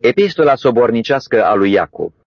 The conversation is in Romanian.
Epistola sobornicească a lui Iacov.